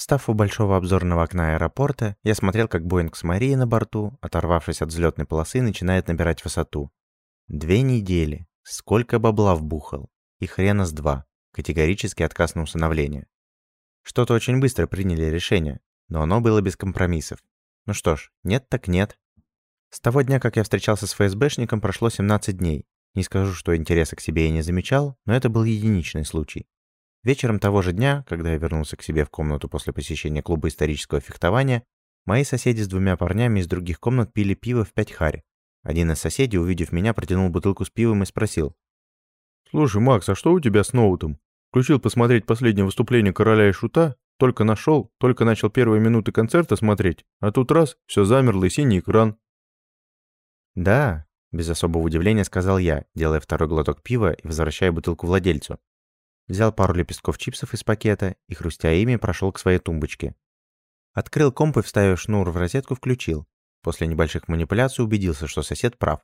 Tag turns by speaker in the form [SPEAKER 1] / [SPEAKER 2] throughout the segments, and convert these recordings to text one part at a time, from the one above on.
[SPEAKER 1] Встав у большого обзорного окна аэропорта, я смотрел, как Боинг с Марией на борту, оторвавшись от взлетной полосы, начинает набирать высоту. Две недели. Сколько бабла вбухал. И хрена с два. Категорический отказ на усыновление. Что-то очень быстро приняли решение, но оно было без компромиссов. Ну что ж, нет так нет. С того дня, как я встречался с ФСБшником, прошло 17 дней. Не скажу, что интереса к себе я не замечал, но это был единичный случай. Вечером того же дня, когда я вернулся к себе в комнату после посещения клуба исторического фехтования, мои соседи с двумя парнями из других комнат пили пиво в пять харь. Один из соседей, увидев меня, протянул бутылку с пивом и спросил.
[SPEAKER 2] «Слушай, Макс, а что у тебя с ноутом? Включил посмотреть последнее выступление короля и шута, только нашел, только начал первые минуты концерта смотреть, а тут раз, все замерло и синий экран».
[SPEAKER 1] «Да», — без особого удивления сказал я, делая второй глоток пива и возвращая бутылку владельцу взял пару лепестков чипсов из пакета и, хрустя ими, прошел к своей тумбочке. Открыл комп и, вставив шнур в розетку, включил. После небольших манипуляций убедился, что сосед прав.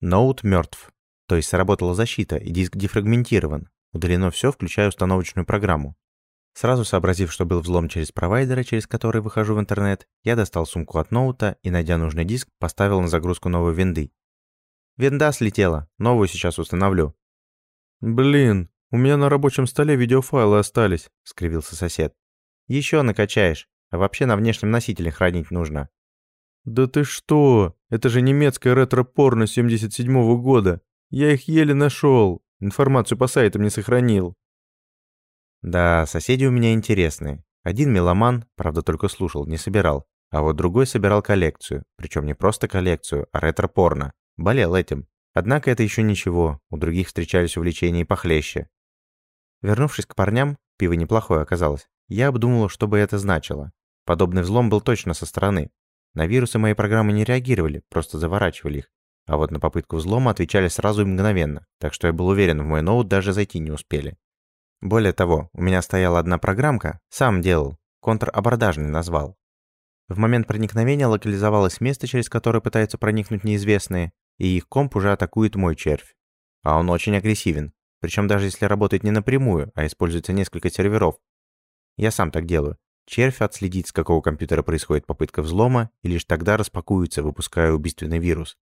[SPEAKER 1] Ноут мертв. То есть сработала защита, и диск дефрагментирован. Удалено все, включая установочную программу. Сразу сообразив, что был взлом через провайдера, через который выхожу в интернет, я достал сумку от ноута и, найдя нужный диск, поставил на загрузку новой винды. Винда слетела, новую сейчас установлю.
[SPEAKER 2] «Блин, «У меня на рабочем столе видеофайлы остались», — скривился сосед.
[SPEAKER 1] «Еще накачаешь, а вообще на внешнем носителе хранить нужно».
[SPEAKER 2] «Да ты что? Это же немецкое ретро-порно 77-го года. Я их еле нашел. Информацию по сайтам не сохранил».
[SPEAKER 1] «Да, соседи у меня интересные. Один меломан, правда только слушал, не собирал. А вот другой собирал коллекцию. Причем не просто коллекцию, а ретро-порно. Болел этим. Однако это еще ничего, у других встречались увлечения и похлеще. Вернувшись к парням, пиво неплохое оказалось, я обдумывал, что бы это значило. Подобный взлом был точно со стороны. На вирусы мои программы не реагировали, просто заворачивали их. А вот на попытку взлома отвечали сразу и мгновенно, так что я был уверен, в мой ноут даже зайти не успели. Более того, у меня стояла одна программка, сам делал, контрабордажный назвал. В момент проникновения локализовалось место, через которое пытаются проникнуть неизвестные, и их комп уже атакует мой червь. А он очень агрессивен, причем даже если работает не напрямую, а используется несколько серверов. Я сам так делаю. Червь отследит, с какого компьютера происходит попытка взлома, и лишь тогда распакуется, выпуская убийственный вирус.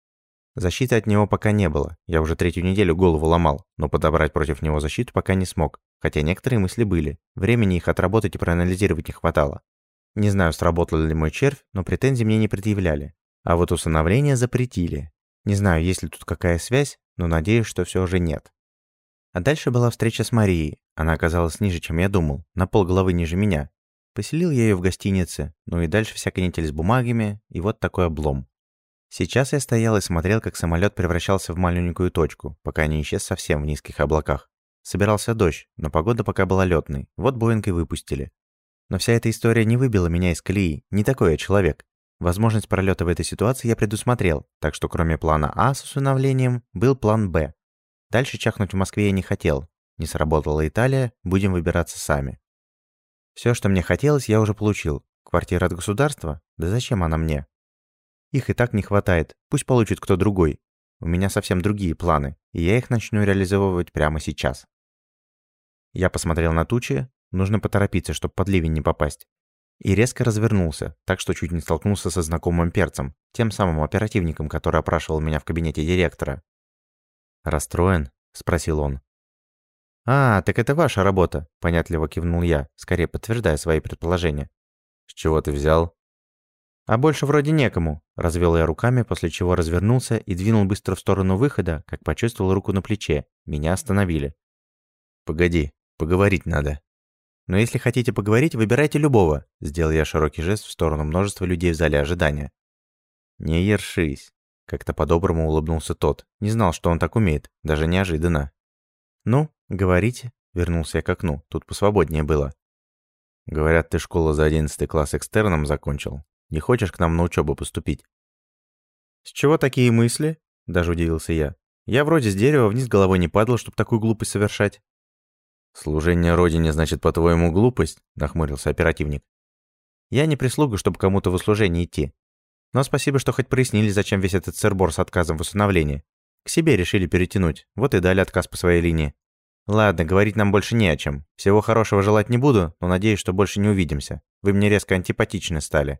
[SPEAKER 1] Защиты от него пока не было, я уже третью неделю голову ломал, но подобрать против него защиту пока не смог, хотя некоторые мысли были, времени их отработать и проанализировать не хватало. Не знаю, сработал ли мой червь, но претензий мне не предъявляли. А вот усыновление запретили. Не знаю, есть ли тут какая связь, но надеюсь, что все же нет. А дальше была встреча с Марией. Она оказалась ниже, чем я думал, на полголовы ниже меня. Поселил я ее в гостинице, ну и дальше вся канитель с бумагами, и вот такой облом. Сейчас я стоял и смотрел, как самолет превращался в маленькую точку, пока не исчез совсем в низких облаках. Собирался дождь, но погода пока была летной, вот Боинг и выпустили. Но вся эта история не выбила меня из колеи, не такой я человек. Возможность пролета в этой ситуации я предусмотрел, так что кроме плана А с усыновлением, был план Б. Дальше чахнуть в Москве я не хотел. Не сработала Италия, будем выбираться сами. Все, что мне хотелось, я уже получил. Квартира от государства? Да зачем она мне? Их и так не хватает, пусть получит кто другой. У меня совсем другие планы, и я их начну реализовывать прямо сейчас. Я посмотрел на тучи, нужно поторопиться, чтобы под ливень не попасть. И резко развернулся, так что чуть не столкнулся со знакомым перцем, тем самым оперативником, который опрашивал меня в кабинете директора. «Расстроен?» – спросил он. «А, так это ваша работа», – понятливо кивнул я, скорее подтверждая свои предположения. «С чего ты взял?» «А больше вроде некому», – развел я руками, после чего развернулся и двинул быстро в сторону выхода, как почувствовал руку на плече. Меня остановили. «Погоди, поговорить надо». «Но если хотите поговорить, выбирайте любого», – сделал я широкий жест в сторону множества людей в зале ожидания. «Не ершись. Как-то по-доброму улыбнулся тот. Не знал, что он так умеет. Даже неожиданно. «Ну, говорите», — вернулся я к окну. Тут посвободнее было. «Говорят, ты школу за одиннадцатый класс экстерном закончил. Не хочешь к нам на учебу поступить?» «С чего такие мысли?» — даже удивился я. «Я вроде с дерева вниз головой не падал, чтобы такую глупость совершать». «Служение Родине, значит, по-твоему, глупость?» — нахмурился оперативник. «Я не прислуга, чтобы кому-то в услужение идти. Но спасибо, что хоть прояснили, зачем весь этот сырбор с отказом в усыновлении. К себе решили перетянуть, вот и дали отказ по своей линии. Ладно, говорить нам больше не о чем. Всего хорошего желать не буду, но надеюсь, что больше не увидимся. Вы мне резко антипатичны стали.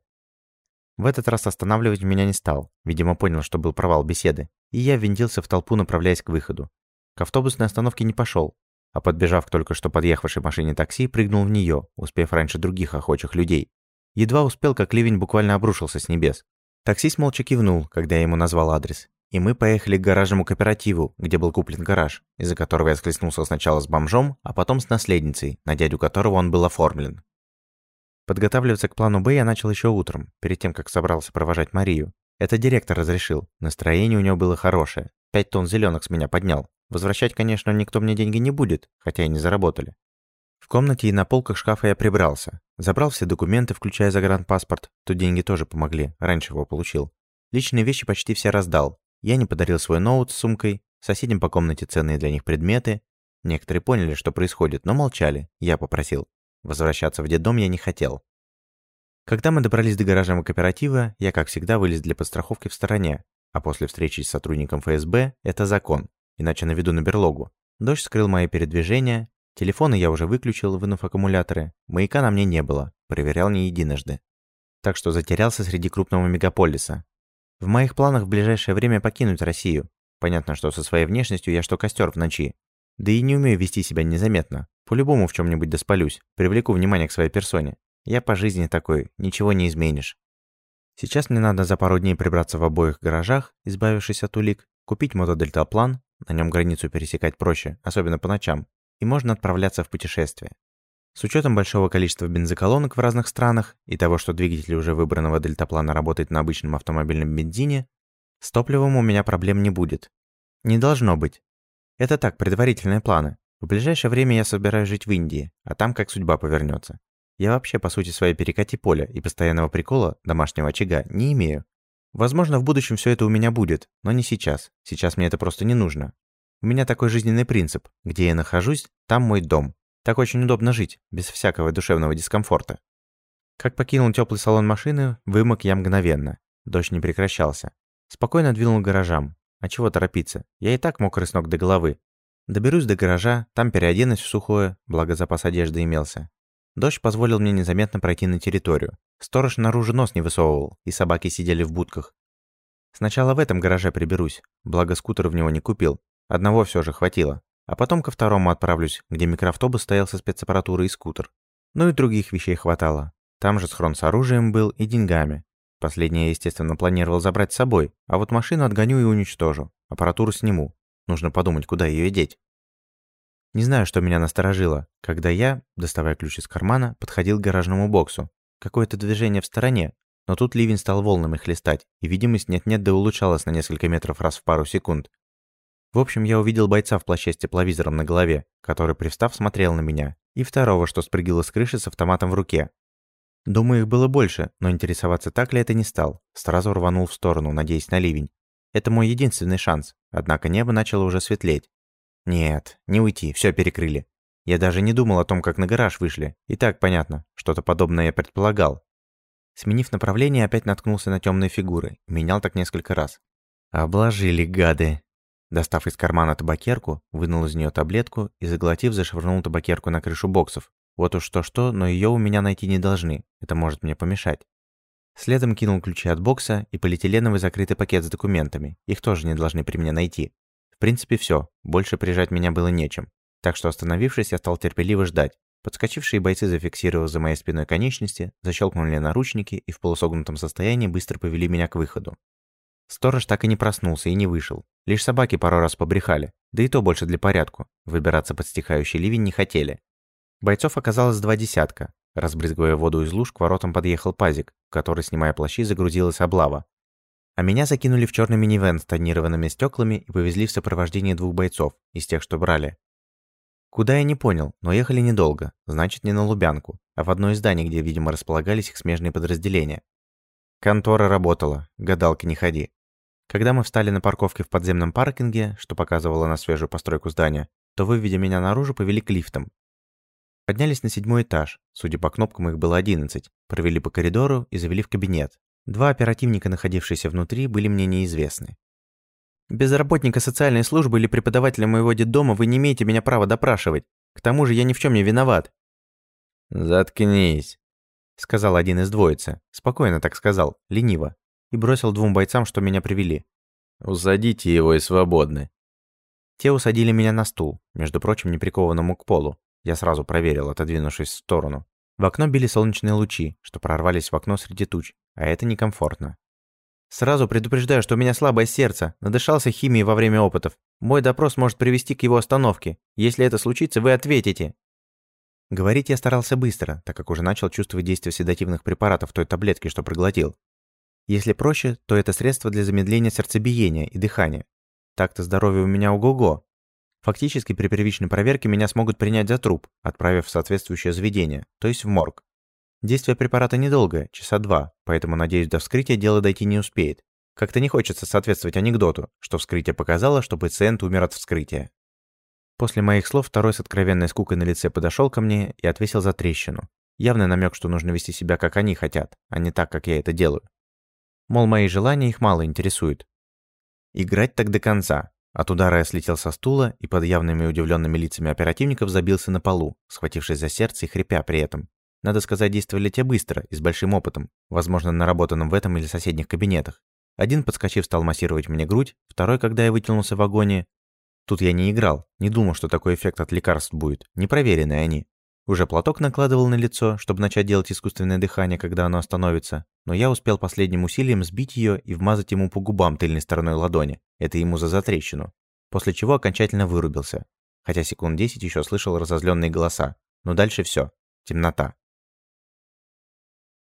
[SPEAKER 1] В этот раз останавливать меня не стал. Видимо, понял, что был провал беседы. И я ввинтился в толпу, направляясь к выходу. К автобусной остановке не пошел, а подбежав к только что подъехавшей машине такси, прыгнул в нее, успев раньше других охочих людей. Едва успел, как ливень буквально обрушился с небес. Таксист молча кивнул, когда я ему назвал адрес. И мы поехали к гаражному кооперативу, где был куплен гараж, из-за которого я схлестнулся сначала с бомжом, а потом с наследницей, на дядю которого он был оформлен. Подготавливаться к плану «Б» я начал еще утром, перед тем, как собрался провожать Марию. Это директор разрешил. Настроение у него было хорошее. Пять тонн зеленок с меня поднял. Возвращать, конечно, никто мне деньги не будет, хотя и не заработали. Комнате и на полках шкафа я прибрался. Забрал все документы, включая загранпаспорт. Тут деньги тоже помогли, раньше его получил. Личные вещи почти все раздал. Я не подарил свой ноут с сумкой, соседям по комнате ценные для них предметы. Некоторые поняли, что происходит, но молчали. Я попросил. Возвращаться в детдом я не хотел. Когда мы добрались до гаражного кооператива, я, как всегда, вылез для подстраховки в стороне. А после встречи с сотрудником ФСБ – это закон, иначе наведу на берлогу. Дождь скрыл мои передвижения, телефоны я уже выключил, вынув аккумуляторы, маяка на мне не было, проверял не единожды. Так что затерялся среди крупного мегаполиса. В моих планах в ближайшее время покинуть Россию. Понятно, что со своей внешностью я что костер в ночи. Да и не умею вести себя незаметно. По-любому в чем-нибудь доспалюсь, привлеку внимание к своей персоне. Я по жизни такой, ничего не изменишь. Сейчас мне надо за пару дней прибраться в обоих гаражах, избавившись от улик, купить мотодельтаплан, на нем границу пересекать проще, особенно по ночам, и можно отправляться в путешествие. С учетом большого количества бензоколонок в разных странах и того, что двигатель уже выбранного дельтаплана работает на обычном автомобильном бензине, с топливом у меня проблем не будет. Не должно быть. Это так, предварительные планы. В ближайшее время я собираюсь жить в Индии, а там как судьба повернется. Я вообще, по сути, своей перекати поля и постоянного прикола, домашнего очага, не имею. Возможно, в будущем все это у меня будет, но не сейчас. Сейчас мне это просто не нужно. У меня такой жизненный принцип. Где я нахожусь, там мой дом. Так очень удобно жить, без всякого душевного дискомфорта. Как покинул теплый салон машины, вымок я мгновенно. Дождь не прекращался. Спокойно двинул к гаражам. А чего торопиться? Я и так мокрый с ног до головы. Доберусь до гаража, там переоденусь в сухое, благо запас одежды имелся. Дождь позволил мне незаметно пройти на территорию. Сторож наружу нос не высовывал, и собаки сидели в будках. Сначала в этом гараже приберусь, благо скутер в него не купил. Одного все же хватило. А потом ко второму отправлюсь, где микроавтобус стоял со спецаппаратурой и скутер. Ну и других вещей хватало. Там же схрон с оружием был и деньгами. Последнее естественно, планировал забрать с собой, а вот машину отгоню и уничтожу. Аппаратуру сниму. Нужно подумать, куда ее деть. Не знаю, что меня насторожило, когда я, доставая ключ из кармана, подходил к гаражному боксу. Какое-то движение в стороне, но тут ливень стал волнами хлестать, и видимость нет-нет да улучшалась на несколько метров раз в пару секунд. В общем, я увидел бойца в плаще с тепловизором на голове, который, привстав, смотрел на меня, и второго, что спрыгило с крыши с автоматом в руке. Думаю, их было больше, но интересоваться так ли это не стал. Сразу рванул в сторону, надеясь на ливень. Это мой единственный шанс, однако небо начало уже светлеть, нет, не уйти, все перекрыли. Я даже не думал о том, как на гараж вышли. И так понятно, что-то подобное я предполагал. Сменив направление, опять наткнулся на темные фигуры. Менял так несколько раз. Обложили, гады. Достав из кармана табакерку, вынул из нее таблетку и, заглотив, зашвырнул табакерку на крышу боксов. Вот уж что-что, но ее у меня найти не должны. Это может мне помешать. Следом кинул ключи от бокса и полиэтиленовый закрытый пакет с документами. Их тоже не должны при мне найти принципе, все. Больше прижать меня было нечем. Так что, остановившись, я стал терпеливо ждать. Подскочившие бойцы, зафиксировав за моей спиной конечности, защелкнули наручники и в полусогнутом состоянии быстро повели меня к выходу. Сторож так и не проснулся и не вышел. Лишь собаки пару раз побрехали, да и то больше для порядку. Выбираться под стихающий ливень не хотели. Бойцов оказалось два десятка. Разбрызгивая воду из луж, к воротам подъехал пазик, который, снимая плащи, загрузилась облава. А меня закинули в черный минивэн с тонированными стеклами и повезли в сопровождении двух бойцов, из тех, что брали. Куда я не понял, но ехали недолго, значит не на Лубянку, а в одно из зданий, где, видимо, располагались их смежные подразделения. Контора работала, гадалки не ходи. Когда мы встали на парковке в подземном паркинге, что показывало на свежую постройку здания, то, выведя меня наружу, повели к лифтам. Поднялись на седьмой этаж, судя по кнопкам их было одиннадцать, провели по коридору и завели в кабинет, Два оперативника, находившиеся внутри, были мне неизвестны. Без работника социальной службы или преподавателя моего детдома вы не имеете меня права допрашивать. К тому же я ни в чем не виноват».
[SPEAKER 2] «Заткнись», —
[SPEAKER 1] сказал один из двоицы. Спокойно так сказал, лениво. И бросил двум бойцам, что меня привели.
[SPEAKER 2] «Усадите его и свободны».
[SPEAKER 1] Те усадили меня на стул, между прочим, не прикованному к полу. Я сразу проверил, отодвинувшись в сторону. В окно били солнечные лучи, что прорвались в окно среди туч, а это некомфортно. Сразу предупреждаю, что у меня слабое сердце, надышался химией во время опытов. Мой допрос может привести к его остановке. Если это случится, вы ответите. Говорить я старался быстро, так как уже начал чувствовать действие седативных препаратов той таблетки, что проглотил. Если проще, то это средство для замедления сердцебиения и дыхания. Так-то здоровье у меня ого-го, Фактически при первичной проверке меня смогут принять за труп, отправив в соответствующее заведение, то есть в морг. Действие препарата недолгое, часа два, поэтому, надеюсь, до вскрытия дело дойти не успеет. Как-то не хочется соответствовать анекдоту, что вскрытие показало, что пациент умер от вскрытия. После моих слов второй с откровенной скукой на лице подошел ко мне и отвесил за трещину. Явный намек, что нужно вести себя, как они хотят, а не так, как я это делаю. Мол, мои желания их мало интересуют. Играть так до конца, от удара я слетел со стула и под явными удивленными лицами оперативников забился на полу, схватившись за сердце и хрипя при этом. Надо сказать, действовали те быстро и с большим опытом, возможно, наработанным в этом или соседних кабинетах. Один, подскочив, стал массировать мне грудь, второй, когда я вытянулся в агонии. Тут я не играл, не думал, что такой эффект от лекарств будет, непроверенные они. Уже платок накладывал на лицо, чтобы начать делать искусственное дыхание, когда оно остановится, но я успел последним усилием сбить ее и вмазать ему по губам тыльной стороной ладони, это ему за затрещину, после чего окончательно вырубился. Хотя секунд десять еще слышал разозленные голоса, но дальше все, темнота.